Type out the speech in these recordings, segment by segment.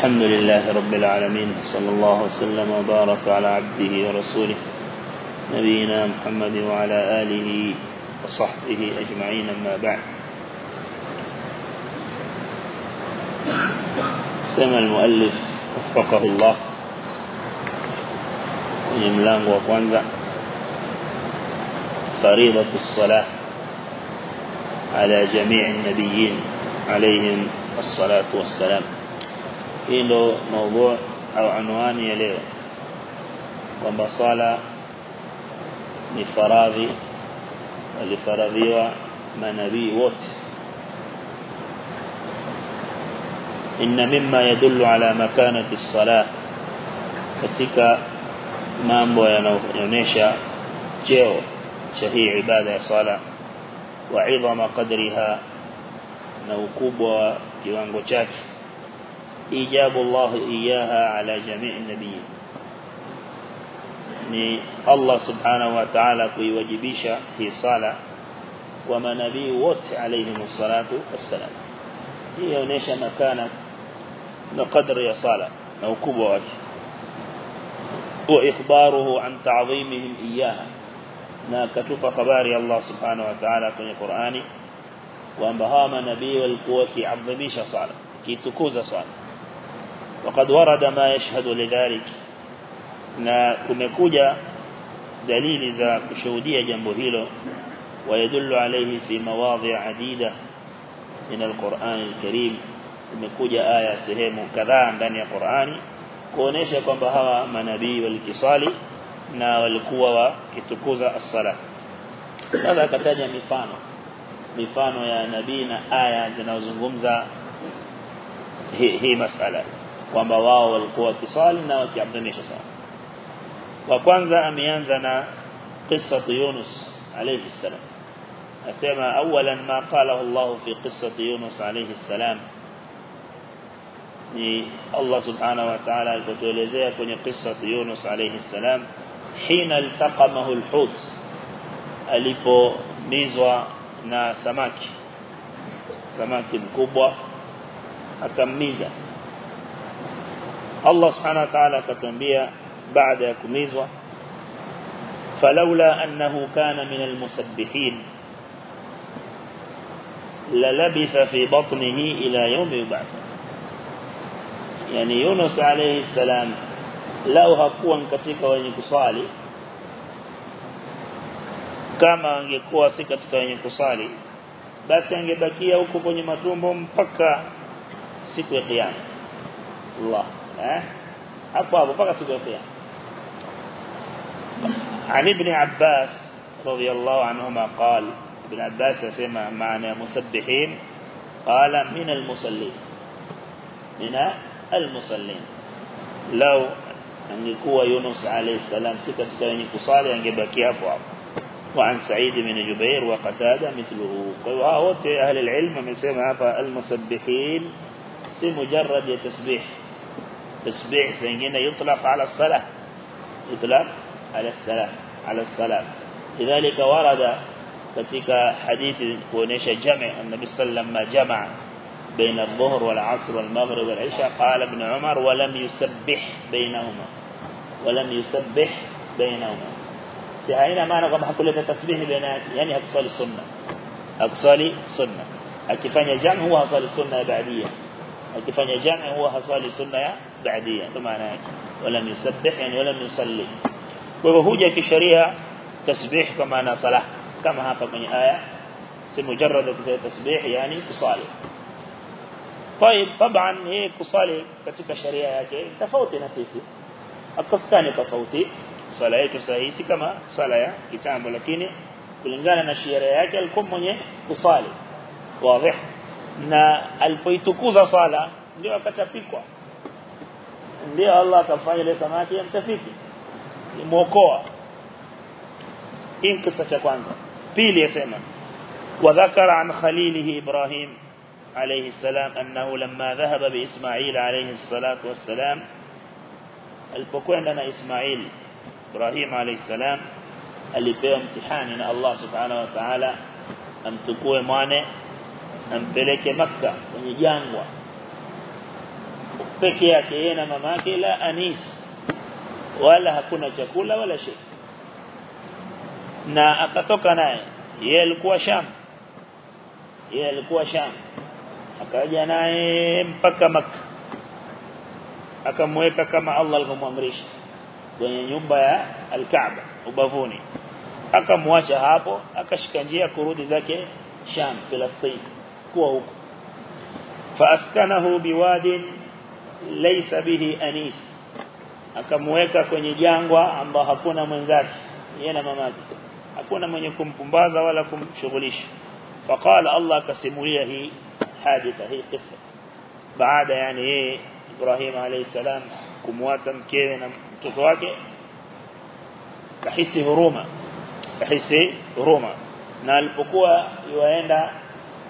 الحمد لله رب العالمين صلى الله وسلم وبارك على عبده ورسوله نبينا محمد وعلى آله وصحبه أجمعين أما بعد. سمى المؤلف وفقه الله. يملان وقوانزا فريضة الصلاة على جميع النبيين عليهم الصلاة والسلام hilo maudhu au anwani ya leo. Kwamba sala ni faradhi walifaradhiwa manabii wote. Inna mimma yadullu ala makanati salah katika mambo yanayoonyesha cheo cha hii ibada ya sala wa idhama qadriha na ukubwa wa kiwango chake. إيجاب الله إياها على جميع النبيين. النبي الله سبحانه وتعالى في وجبيشة في صالة وما نبي وط عليه الصلاة والسلام هي ونشى مكانة نقدر يا صالة نوكبه وإخباره عن تعظيمهم إياها ناكتف خبار الله سبحانه وتعالى في القرآن وانبهام نبي والقوة عظميش صالة كي تكوز صالة وقد ورد ما يشهد لذلك kumekuja dalili za kushuhudia jambo hilo ويدل عليه في مواضع عديدة من القرآن الكريم sehemu kadhaa ndani ya Qur'ani kuonesha kwamba hawa manabii walikisali na walikuwa wakitukuza as-sala kadha akataja mifano mifano ya nabii na aya zinazozungumza hii hi masala kwamba wao walikuwa wakisali na wakiadhimisha sana wa kwanza ameanza na qissatu Yunus alayhi salam asema awalan ma qalahu Allah fi qissati Yunus alayhi salam ni Allah subhanahu wa ta'ala alipotuelezea kwenye qissatu Yunus alayhi salam hina altaqamahu alhut alipomizwa na samaki samaki mkubwa akammiza الله سبحانه وتعالى كتنبيا بعد كميزة. فلولا أنه كان من المسبحين للبث في بطنه إلى يوم يبعث. يعني يونس عليه السلام لو هكوا كتك وينك صالي كما يكوا سكتك وينك صالي بس ينجبكي أو كبني مطلوب مبكى سكوا قيام الله. Siku ya kiyama عن ابن عباس رضي الله عنهما قال ابن عباس يسمى معنى مسبحين؟ قال من المصلين. من المصلين. لو angekuwa Yunus alayhi salam si katika wenye kusali angebaki hapo hapo وعن سعيد بن جبير وقتادة مثله. قالوا wote أهل العلم wamesema hapa المسبحين si mujarrad تسبيح سنجينا يطلق على الصلاة. يطلق على الصلاة على الصلاة لذلك ورد فتك حديث ونشى جمع النبي صلى الله عليه وسلم جمع بين الظهر والعصر والمغرب والعشاء قال ابن عمر ولم يسبح بينهما ولم يسبح بينهما. سيحينا ما نقوم حقول لك تسبيح بينات يعني أقصال السنة. أقصال السنة. أكفان يجمع هو أقصال السنة بعديه akifanya jamu huwa hasali sunna ya baadia kwa maana yake wala yusabbih yani wala yusalli kwa hivyo huja kisheria tasbih kwa maana salah kama hapa kwenye aya si mujarrad kutoa tasbih yani kusali طيب طبعا هي kusali katika sharia yake tofauti na sisi akostani tofauti swala yetu sahihi kama swala ya kitambo lakini kulingana na sheria yake alikuwa mwenye kusali wazi na alipoitukuza swala ndio akatapikwa ndio Allah akafanya ile samaki yamtafiki imuokoa hii kisa cha kwanza pili yasema وذكر عن خليله إبراهيم عليه السلام أنه لما ذهب بإسماعيل عليه الصلاة والسلام alipokwenda na Ismail Ibrahim alayhi salam alipewa mtihani na Allah subhanahu wa ta'ala amtukue ampeleke makka kwenye jangwa. Peke yake yeye na mama yake la anis. Wala hakuna chakula wala shay na akatoka naye yeye alikuwa Sham. Yeye alikuwa Sham. Akaja naye mpaka Makka akamweka kama Allah alivyomwamrisha kwenye nyumba ya al-Kaaba ubavuni. Akamwacha hapo akashika njia kurudi zake Sham Palestina bihi anis akamweka kwenye jangwa ambao hakuna mwenzake yeye na mamake hakuna mwenye kumpumbaza wala kumshughulisha faqala Allah akasimulia hii haditha hii kisa baada yani yeye Ibrahim alayhi salam kumwata mkewe na mtoto wake kahisi huruma kahisi huruma na alipokuwa yuaenda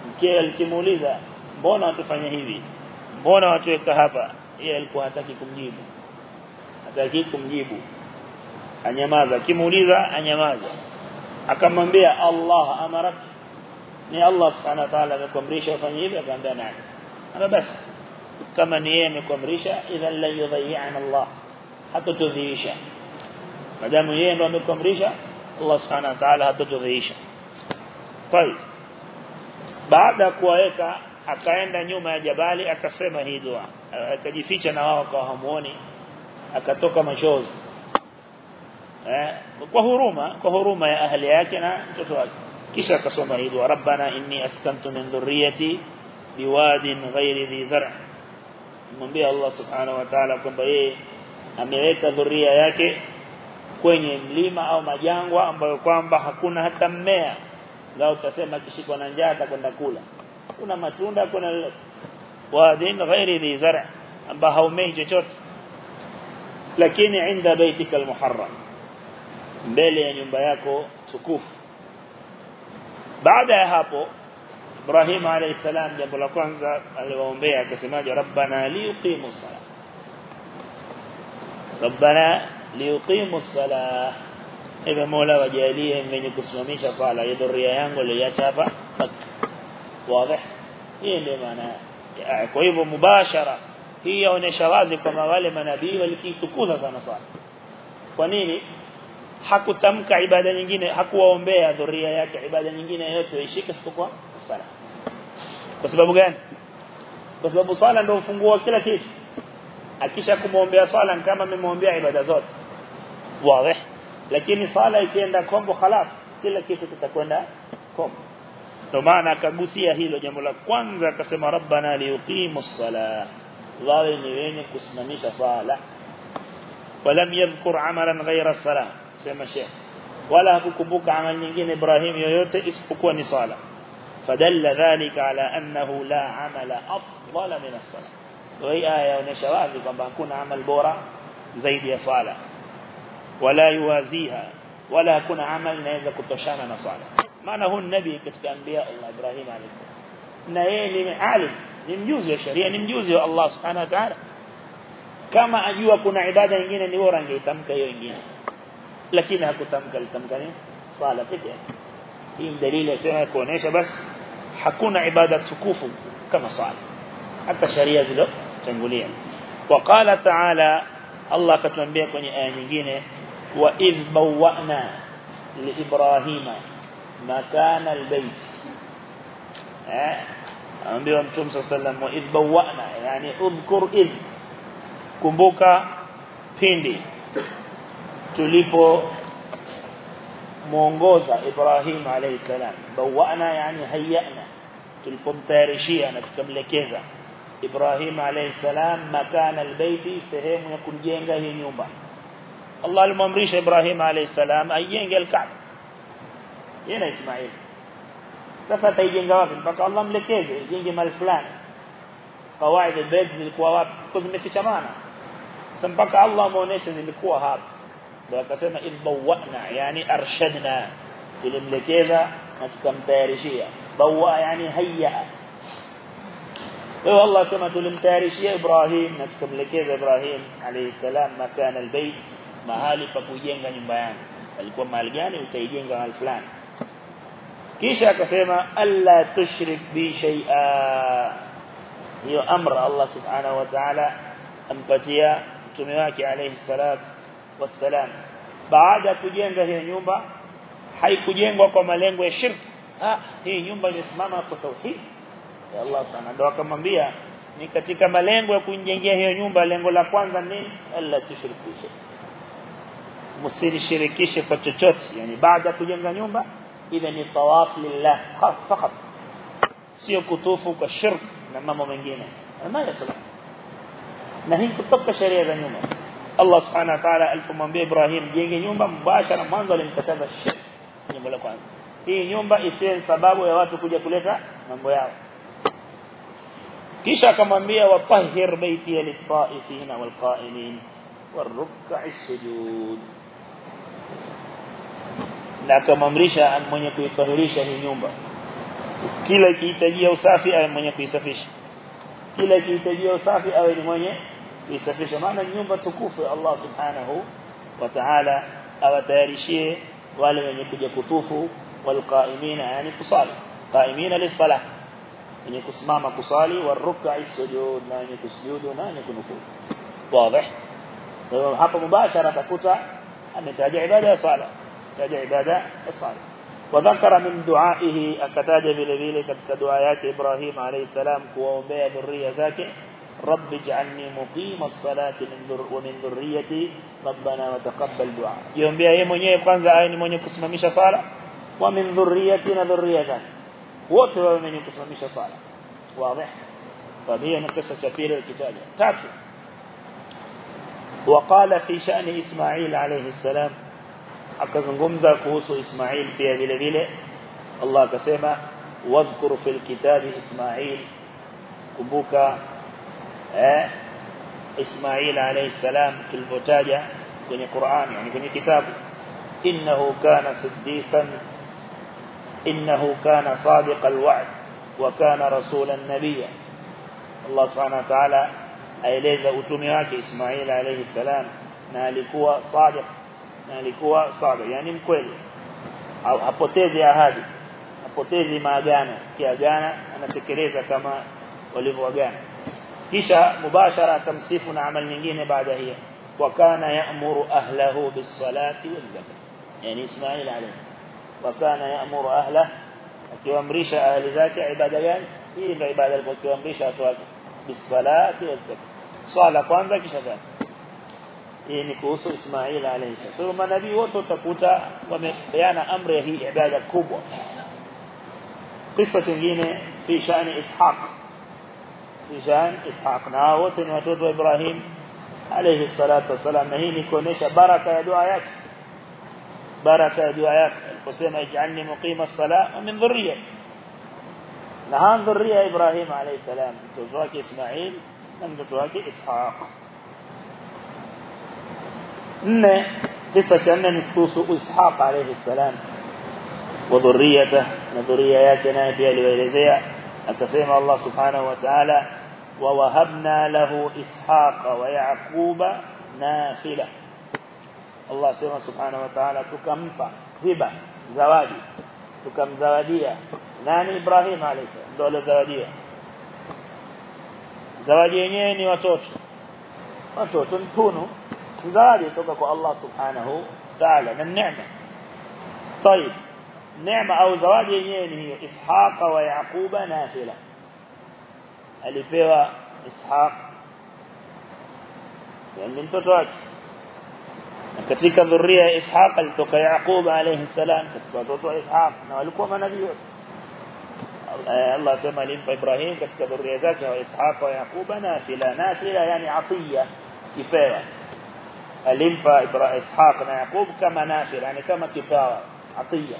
mkewe alikimuuliza mbona watufanya hivi mbona watuweka hapa yeye alikuwa hataki kumjibu hataki kumjibu anyamaza akimuuliza anyamaza akamwambia Allah amarak ni Allah subhanahu wa ta'ala amekuamrisha ufanye hivi akamwambia nani ana basi kama ni yeye amekuamrisha idhan la yudhi'ana Allah hatutudhiisha madamu yeye ndo amekuamrisha Allah subhanahu wa ta'ala hatutudhiisha kwa hiyo baada ya kuwaweka akaenda nyuma ya jabali akasema hii dua akajificha na wao kwa hamuoni akatoka machozi eh kwa huruma kwa huruma ya ahli yake na mtoto wake kisha akasoma hii dua rabbana inni askantu min dhurriyyati biwadin ghairi dhi zar' mwambie Allah subhanahu wa ta'ala kwamba yeye ameweka dhuria yake kwenye mlima au majangwa ambayo kwamba hakuna hata mmea lao utasema kishikwa na njaa atakwenda kula kuna matunda kuna wadin ghairi dhi zar' ambao haumei chochote lakini inda baitika almuharram mbele ya nyumba yako tukufu baada ya hapo Ibrahim alayhi salam jambo la kwanza aliwaombea akasemaje rabbana liuqimu salat rabbana liuqimu salat ewe mola wajalie mwenye kusimamisha pala ya dhuria yangu aliacha hapa. Wazi. Hii ndio maana kwa hivyo mubashara. Hii yaonesha wazi kwamba wale manabii walikitukuza sana sana. Kwa nini? Hakutamka ibada nyingine hakuwaombea dhuria yake ibada nyingine yote ishike isipokuwa sala. Kwa sababu gani? Kwa sababu sala ndio ufunguo wa kila kitu. Akisha kumwombea sala kama amemwombea ibada zote. Wazi lakini sala ikienda kombo khalas kila kitu kitakwenda kombo ndio maana akagusia hilo jambo la kwanza akasema rabbana liuqimu ssalah wawe ni wenye kusimamisha sala ولم يذكر عملا غير الصلاه sema sheikh wala hakukumbuka amal nyingine Ibrahim yoyote isipokuwa ni sala fadalla dhalika ala annahu la amala afdala min as-salah hii aya inaonyesha wazi kwamba hakuna amal bora zaidi ya sala ولا يوازيها ولا كن عمل نايزا كتشانا نصالة معنى هو النبي كتك أنبياء الله إبراهيم عليه السلام. نايلي عالم نمجوز يا شريع يعني نمجوز يا الله سبحانه وتعالى. كما أجوا كنا عبادة ينجينا نوران جي تمكا ينجينا لكن هكو تمكا لتمكا صالة فتح إن إيه؟ دليل سنة كونيشة بس. حكونا عبادة تكوفوا كما صالة حتى شريعة ذلك تنقولين وقال تعالى الله كتلنبيكم آمين جينه وَإِذْ بَوَّأْنَا لِإِبْرَاهِيمَ مَكَانَ الْبَيْتِ. أَمْبِي رَمْتُمْ صَلَى اللَّهِ عليه وَسَلَّمُ وَإِذْ بَوَّأْنَا يعني اذكر إذ. كمبوكا فيندي تُلِفُ مونغوزا إِبْرَاهِيمَ عَلَيْهِ السَّلَامِ بَوَّأْنَا يعني هَيَّأْنَا تُلْفُمْ تَارِشِيَا نَكَمْلَكِذَا إبراهيم عليه السلام مكان البيت سهيم يكون جينجا هي نيوبا الله الممريش إبراهيم عليه السلام أيين قال كعب. ين إسماعيل؟ سفت أيين جواب. بقى الله ملكيه أيين جمال فلان. قواعد البيت من القواعد كذمة في شمانة ثم الله مونيش من القوة هذا بقى سنة إذ بوأنا يعني أرشدنا. في الملكية ذا نتكم تارشية بوأ يعني هيأ. إيه والله سمت الامتارشية إبراهيم. نتكم لكيه إبراهيم عليه السلام. مكان البيت. Mahali pa kujenga nyumba yangu alikuwa mahali gani utaijenga mahali fulani kisha akasema alla tushrik bi shay'a hiyo amra Allah subhanahu wa ta'ala ampatia mtume wake alayhi salatu wassalam baada kujenga hiyo nyumba haikujengwa kwa malengo ya shirki ah hii nyumba imesimama kwa tauhid ya Allah sana ndio akamwambia ni katika malengo ya kunjengea hiyo nyumba lengo la kwanza ni alla tushirikishe msirishirikishe kwa chochote yani baada ya kujenga nyumba ile ni tawaf lillah fakat sio kutufu kwa shirk na mambo mengine ma yasala na hii kutoka sheria za nyumba Allah subhanahu wa ta'ala alipomwambia Ibrahim jenge nyumba mbashara mwanzo alimkataza shirk nyumba la kwanza hii nyumba isiwe sababu ya watu kuja kuleta mambo yao kisha akamwambia watahhir baiti lit-ta'ifina wal-qa'imin war-ruk'i sujud na akamamrisha mwenye kuitahirisha hii nyumba kila kihitajia usafi awe mwenye kuisafisha kila kihitajia usafi awe ni mwenye kuisafisha maana nyumba tukufu Allah subhanahu wa ta'ala awatayarishie wale wenye kuja kutufu walqaimina yani kusali qaimina lis-salah wenye kusimama kusali waruk'i sujud na wenye kusujudu na wenye kunukuu wazi hapo mubashara atakuta ametaja ibada ya sala كتاج عبادة الصالح وذكر من دعائه أكتاج بلبيل كتاج دعاء إبراهيم عليه السلام كوامبا ذرية ذاك رب اجعلني مقيم الصلاة من در ومن ذريتي ربنا وتقبل دعاء. يوم بيا يوم يوم يقان زعاني من يقسم مش صالح ومن ذريتنا ذرية ذاك وتر من يقسم مش صالح واضح؟ طب هي قصة كبيرة الكتاب. تعرف؟ وقال في شأن إسماعيل عليه السلام akazungumza kuhusu Ismail pia vile vile Allah akasema wadhkur fil kitabi Ismail kumbuka eh Ismail alayhi salam tulipotaja kwenye Qur'an yani kwenye kitabu innahu kana siddiqan innahu kana sadiqal wa'd wa kana rasulan nabiyya Allah subhanahu wa ta'ala aeleza utume wake Ismail alayhi salam na alikuwa sadiq na alikuwa sadiq yani mkweli hapotezi ahadi hapotezi maagano kiagana anatekeleza kama walivyoagana kisha mubashara atamsifu na amali nyingine baada hiyo wa kana ya'muru ahlahu bis-salati wal-zakat yani Ismail alayhi wa kana ya'muru ahlahu akiamrisha ahli zake ibada gani hii ndio ibada alipokiamrisha watu wake bis-salati wal-zakat swala kwanza kisha zaka hii ni kuhusu Ismail alayhi salam. Kwa manabii wote utakuta wamepeana amri ya hii ibada kubwa. Kisa kingine fi shani Ishaq. Fi shani Ishaq na wote ni watoto wa Ibrahim alayhi salatu wasalam na hii ni kuonesha baraka ya dua yake. Baraka ya dua yake aliposema ij'alni muqima as-salah wa min dhurriyyati. Na han dhurriya Ibrahim alayhi salam mtoto wake Ismail na mtoto wake Ishaq. Nne kisa cha nne ni kuhusu Ishaq alayhi salam wa dhurriyata na dhurriya yake naye pia aliwaelezea akasema Allah subhanahu wa ta'ala wa wahabna lahu ishaqa wa yaquba nafila Allah sema subhanahu wa ta'ala tukampa hiba zawadi tukamzawadia nani Ibrahim alayhi ndio alizawadia zawadi yenyewe ni watoto watoto mtunu zawadi kutoka kwa Allah subhanahu ta'ala na neema طيب neema au zawadi yenyewe ni hiyo Ishaqa wa Yaquba nafila alipewa Ishaq yani mtoto wake katika dhuria ya Ishaq alitoka Yaqub alayhi salam katika watoto wa Ishaq na walikuwa manabii Allah sema alimpa Ibrahim katika dhuria zake wa Ishaq wa Yaquba nafila nafila yani atiya kipewa ألمفى إسحاق كما نافر يعني كما كفاره عطية.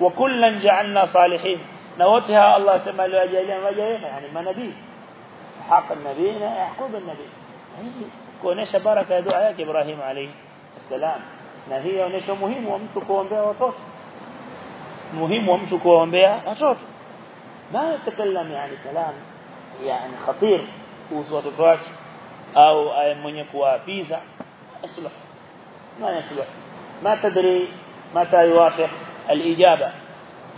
وكلا جعلنا صالحين. نوتها الله سمع لأجالين وجالين يعني ما نبي. إسحاق النبي يعقوب النبي. إيه؟ كونش بركة دعاء إبراهيم عليه السلام. نهي ونش مهم ومتكو ومبيع وطوت مهم ومتكو ومبيع وطوت ما يتكلم يعني كلام يعني خطير. وصوت فاشي أو أي من يكوى فيزا أصلح ما يصلح ما تدري متى يوافق الإجابة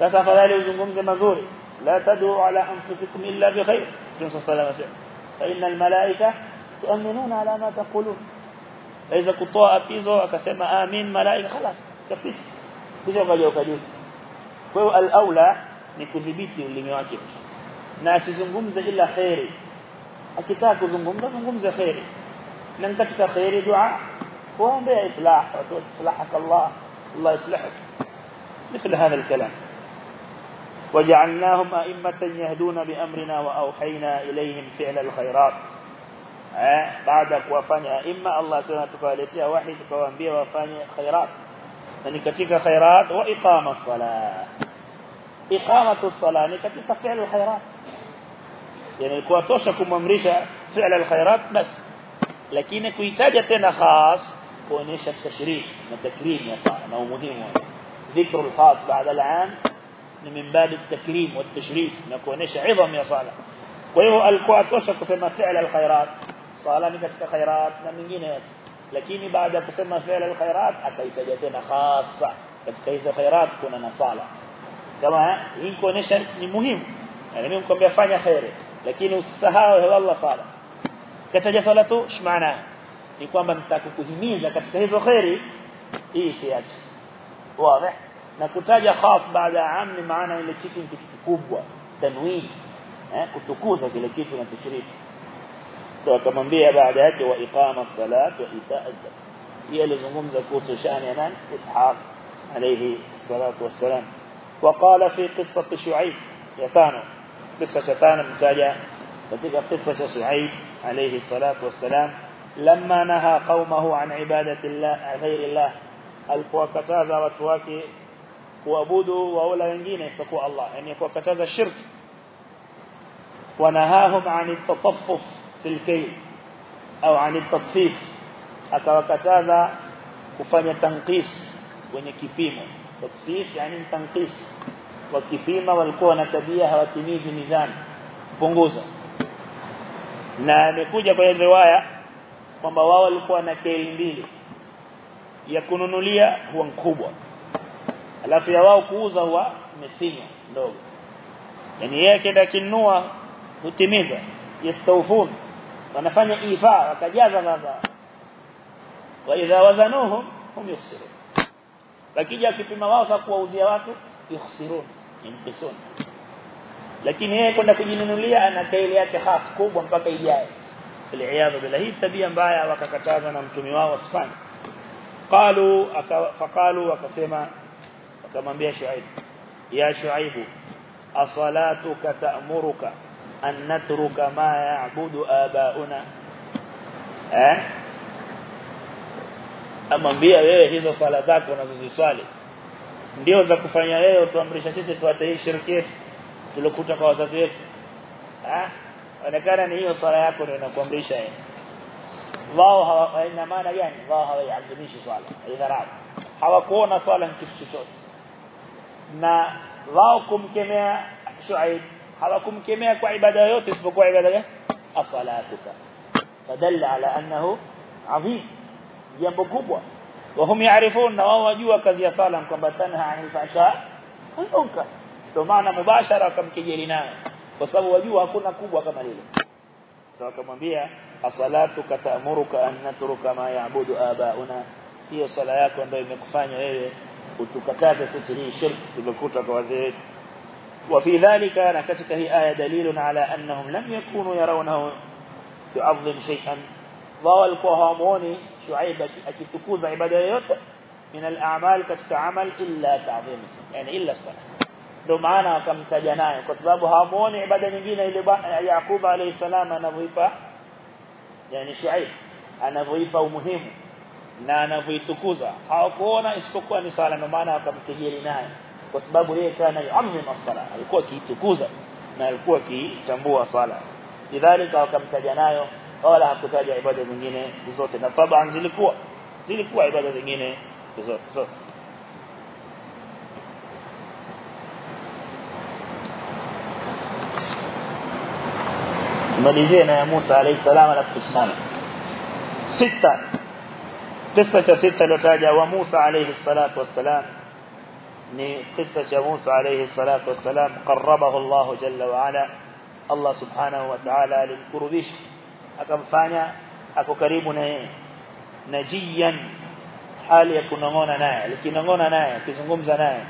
فسافر لي وزنكم زي مزوري لا تدعوا على أنفسكم إلا بخير صلى الله عليه فإن الملائكة تؤمنون على ما تقولون إذا كنت أبيزا أكسما آمين ملائكة خلاص تفيز كذا قالوا كذا فهو الأولى نكذبتي اللي ميوكي ناسي زنكم زي إلا خيري akita kuzungumza zungumze khairi na nitakita khairi dua kuombea islah watu islahaka Allah Allah islahak مثل هذا الكلام. وجعلناهم أئمة يهدون بأمرنا وأوحينا إليهم فعل الخيرات. بعدك وفاني أئمة الله تنتقى لتيا وحي تقوان بي وفاني خيرات. يعني نكتك خيرات وإقامة الصلاة. إقامة الصلاة يعني نكتك فعل الخيرات. يعني الكوا توشكم ممرشة فعل الخيرات بس. لكن كوي تاجتنا خاص كونيش التشريح التكريم يا صاحب أو مهم. ذكر الخاص بعد العام من باب التكريم والتشريف ما نكونيش عظم يا صالح ويهو الكوا توشك سما فعل الخيرات. صالح نكتك خيرات نمين جينات لكن بعد تسمى فعل الخيرات أتيت جاتنا خاصة. كتكيز خيرات كنا نصالح كما هنكو نشر مهم. يعني منكم بيفاني خيري lakini usisahau Allah sala kataja sala tu shmaana ni kwamba nitakukuhimiza katika hizo khairi hii siache wazi na kutaja khas baada ya am ni maana ile kitu ni kitu kikubwa tanwin eh kutukuza kile kitu na tashrifu ndio akamwambia baada yake wa iqama salat wa itaa zakat alizungumza kuhusu shani ya nani ishaq alayhi salatu wassalam وقال في قصة شعيب يتانو قصة شفان المتاجة فتلك قصة سعيد عليه الصلاة والسلام. لما نهى قومه عن عبادة الله غير الله القوى كتازة وتواكي وابودوا وأولى ينجين يسقوا الله يعني قوى كتازة الشرك. ونهاهم عن التطفف في الكيل أو عن التطفيف. أكوى كتازة وفن تنقيس ونكيبيمه تطفيف يعني تنقيس wakipima walikuwa na tabia hawatimizi mizani punguza. Na amekuja kwa riwaya kwamba wao walikuwa na keli mbili. Ya kununulia huwa mkubwa. Alafu ya wao kuuza huwa mesinya ndogo. Yani yeye akienda kinua hutimiza. Yastawfun. Wanafanya ifa wakajaza baba. Wa idha wazanuhum hum yukhsirun. Lakija akipima wao sasa kuwauzia watu yukhsirun yeye kwenda kujinunulia ana kaili yake khas kubwa mpaka ijaye biliyadhu bila hii tabia mbaya wakakataza na mtumi wao wasifanye قالوا فقالوا وكسما وكمambia Shuaib ya Shuaib asalatuka ta'muruka an natruka ma ya'budu abauna eh amwambia wewe hizo sala zako unazoziswali ndio za kufanya wewe tuamrisha sisi tuate hii shirki yetu tulokuta kwa wazazi wetu ah onekana ni hiyo sala yako ndio inakuamrisha yeye wao hawana maana gani wao hawaiadhimishi swala idharau hawakuona swala ni kitu chochote na wao kumkemea Shuaib hawakumkemea kwa ibada yote isipokuwa ibada gani asalatuka fadalla ala annahu adhim jambo kubwa وهم يعرفون ووجوا كذي صالهم كما تنهى عن الفعشاء ونوكا ومعنى مباشرة كم كجيرنا وصبوا وجوا كنا كبوا كما ليلة كما بيا الصلاة كتأمرك أن نترك ما يعبد آباؤنا في الصلاة يكون بي مقفان وتكتاك ستني شرك تبكوتك وزيت وفي ذلك نكتت هي آية دليل على أنهم لم يكونوا يرونه يعظم شيئا ضوال كوهاموني شعيب أكتكوز عبادة يوت من الأعمال كتك عمل إلا تعظيم يعني إلا الصلاة ndo maana wakamtaja nayo kwa sababu hawamuoni ibada nyingine ile Yakuba alayhi salam anavyoipa yani Shuaib anavyoipa umuhimu na anavyoitukuza hawakuona isipokuwa ni sala ndo maana wakamkejeli naye kwa sababu yeye kana yuammim as-sala alikuwa kiitukuza na alikuwa kitambua sala lidhalika wakamtaja nayo wala hakutaja ibada zingine zote na taban zilikuwa zilikuwa ibada zingine zote zote malizie na ya Musa alayhi salam alafu tusimame sita kisa cha sita iliyotaja wa Musa alayhi salatu wassalam ni kisa cha Musa alayhi salatu wassalam qarrabahu Allah jalla wa ala Allah subhanahu wa ta'ala alimkurubisha akamfanya ako karibu na yeye najiyan hali ya kunongona naye alikinongona naye akizungumza naye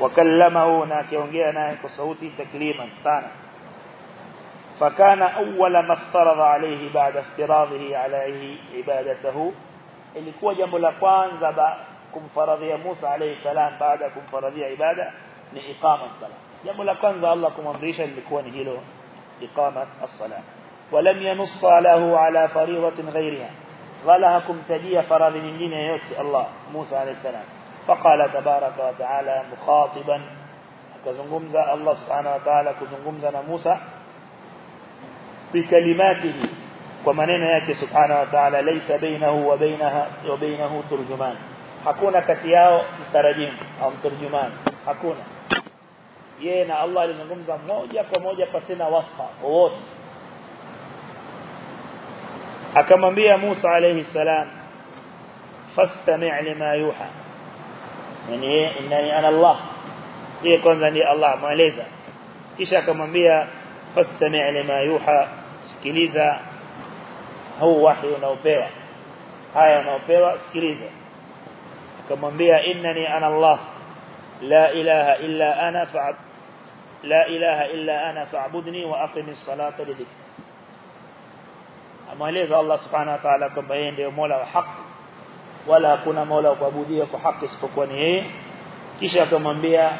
wakallamahu na akiongea naye kwa sauti takliman sana أول ما افترض عليه بعد افتراضه عليه عبادته ilikuwa jambo la kwanza kumfaradhia Musa alayhi salam baada kumfaradhia ibada ni iqama as-salah jambo la kwanza Allah kumamrisha lilikuwa ni hilo iqama as-salah ولم ينص له على فريضة غيرها. غلهكم تجي فراض من يوتي الله موسى عليه السلام. فقال تبارك وتعالى مخاطبا. كزنغمزة الله سبحانه وتعالى كزنغمزة موسى بكلماته. ومنين يكي سبحانه وتعالى؟ ليس بينه وبينها وبينه ترجمان. حكونا كتياو استرجم أو ترجمان. حكونا. ينا الله لنغمزة موجة وموجة فسنا وصفة. ووصف. Akamwambia Musa alayhi salam fastami' lima yuha yani innani ana Allah yeye kwanza ni Allah mueleza kisha akamwambia fastami' lima yuha sikiliza huu wahi unaopewa haya unaopewa sikiliza akamwambia innani ana Allah la ilaha illa ana fa'ab la ilaha illa ana fa'budni wa aqimis salata lidhikri amweleza Allah subhanahu wa ta'ala kwamba yeye ndiye Mola wa haki wala hakuna Mola wa kuabudiwa kwa haki isipokuwa ni yeye kisha akamwambia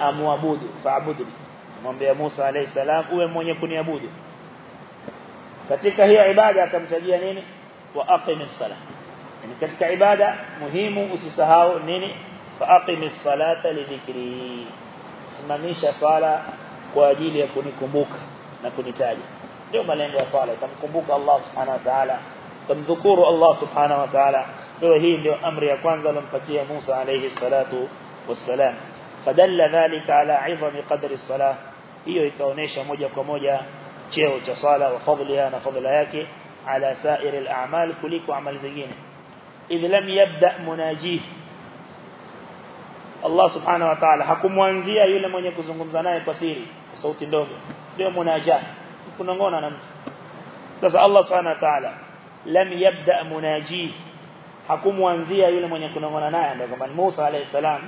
amwabudu fa'budni mwambia Musa alayhi salam uwe mwenye kuniabudu katika hiyo ibada akamtajia nini wa aqimis salah yani katika ibada muhimu usisahau nini fa aqimis salata lidhikri simamisha sala kwa ajili ya kunikumbuka na kunitaja ndio malengo ya sala kumkumbuka Allah subhanahu wa ta'ala kumdhukuru Allah subhanahu wa ta'ala ndio hii ndio amri ya kwanza aliyompatia Musa alayhi salatu wassalam fadalla dhalika ala 'idhami qadri as-salah hiyo ikaonesha moja kwa moja cheo cha sala wa fadliha na fadla yake ala sa'ir al-a'mal kuliko amali zingine idh lam yabda munajih Allah subhanahu wa ta'ala hakumwanzia yule mwenye kuzungumza naye kwa siri sauti ndogo ndio munajah kunongona na mtu sasa Allah subhanahu wa ta'ala lam yabda munajih hakumwanzia yule mwenye kunongona naye ndio kama Musa alayhi salam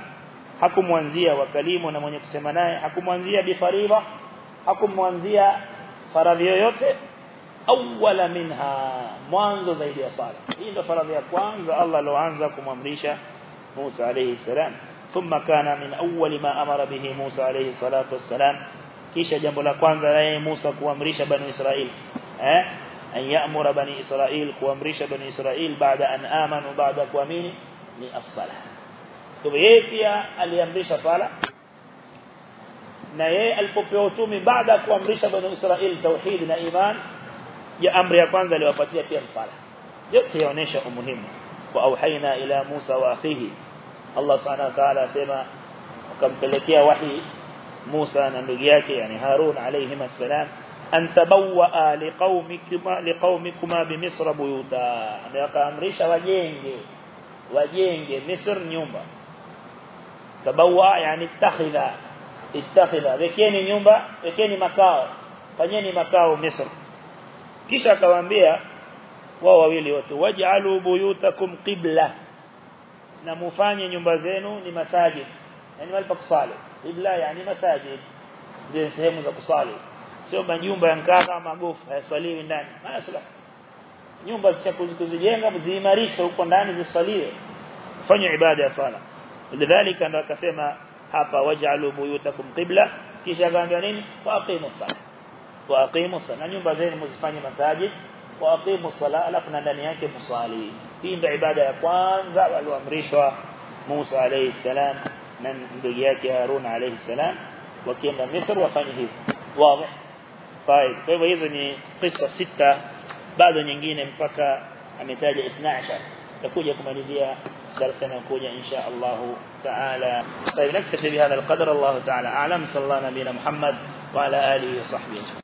hakumwanzia wakalimu na mwenye kusema naye hakumwanzia bifaridha hakumwanzia faradhi yoyote awwala minha mwanzo zaidi ya sala hii ndio faradhi ya kwanza Allah aloanza kumamrisha Musa alayhi salam thumma kana min awwali ma amara bihi Musa alayhi salatu wassalam kisha jambo la kwanza yeye Musa kuamrisha bani Israil eh an ya'mura bani Israil kuamrisha bani Israil baada an amanu baada kuamini ni as-salah kwa yeye pia aliamrisha sala na yeye alipopewa utume baada kuamrisha bani Israil tauhid na iman ya amri ya kwanza aliwapatia pia sala yote yaonesha umuhimu wa auhaina ila Musa wa akhihi Allah subhanahu wa ta'ala asema akampelekea wahi Yake yani Harun alayhi assalam an tabawwa liqaumikuma liqaumikuma bimisr buyuta ndio akaamrisha wajenge wajenge Misr nyumba tabawwa yani ittakhidha ittakhidha wekeni nyumba wekeni makao fanyeni makao Misr kisha akawaambia wao wawili wote waj'alu buyutakum qibla na mufanye nyumba zenu ni masajid kusali masajid ndio sehemu za kusali sio majumba ya mkaa kama magofu hayasaliwi ndani masala nyumba za kuzijenga ziimarishwe huko ndani zisaliwe fanye ibada ya sala lidhalika ndo akasema hapa waj'alu buyutakum qibla kisha akaambia nini waqimu sala waqimu sala nyumba zenu mzifanye masajid waqimu sala alafu na ndani yake musali hii ndio ibada ya kwanza walioamrishwa Musa alayhi salam من بياك هارون عليه السلام وكان مصر وفنه واضح؟ طيب طيب إذني قصة ستة. بعد نجينا مفكا أمتاج 12 تكون يكما لذيها درسنا نقول إن شاء الله تعالى. طيب نكتفي بهذا القدر. الله تعالى أعلم. صلى الله نبينا محمد وعلى آله وصحبه.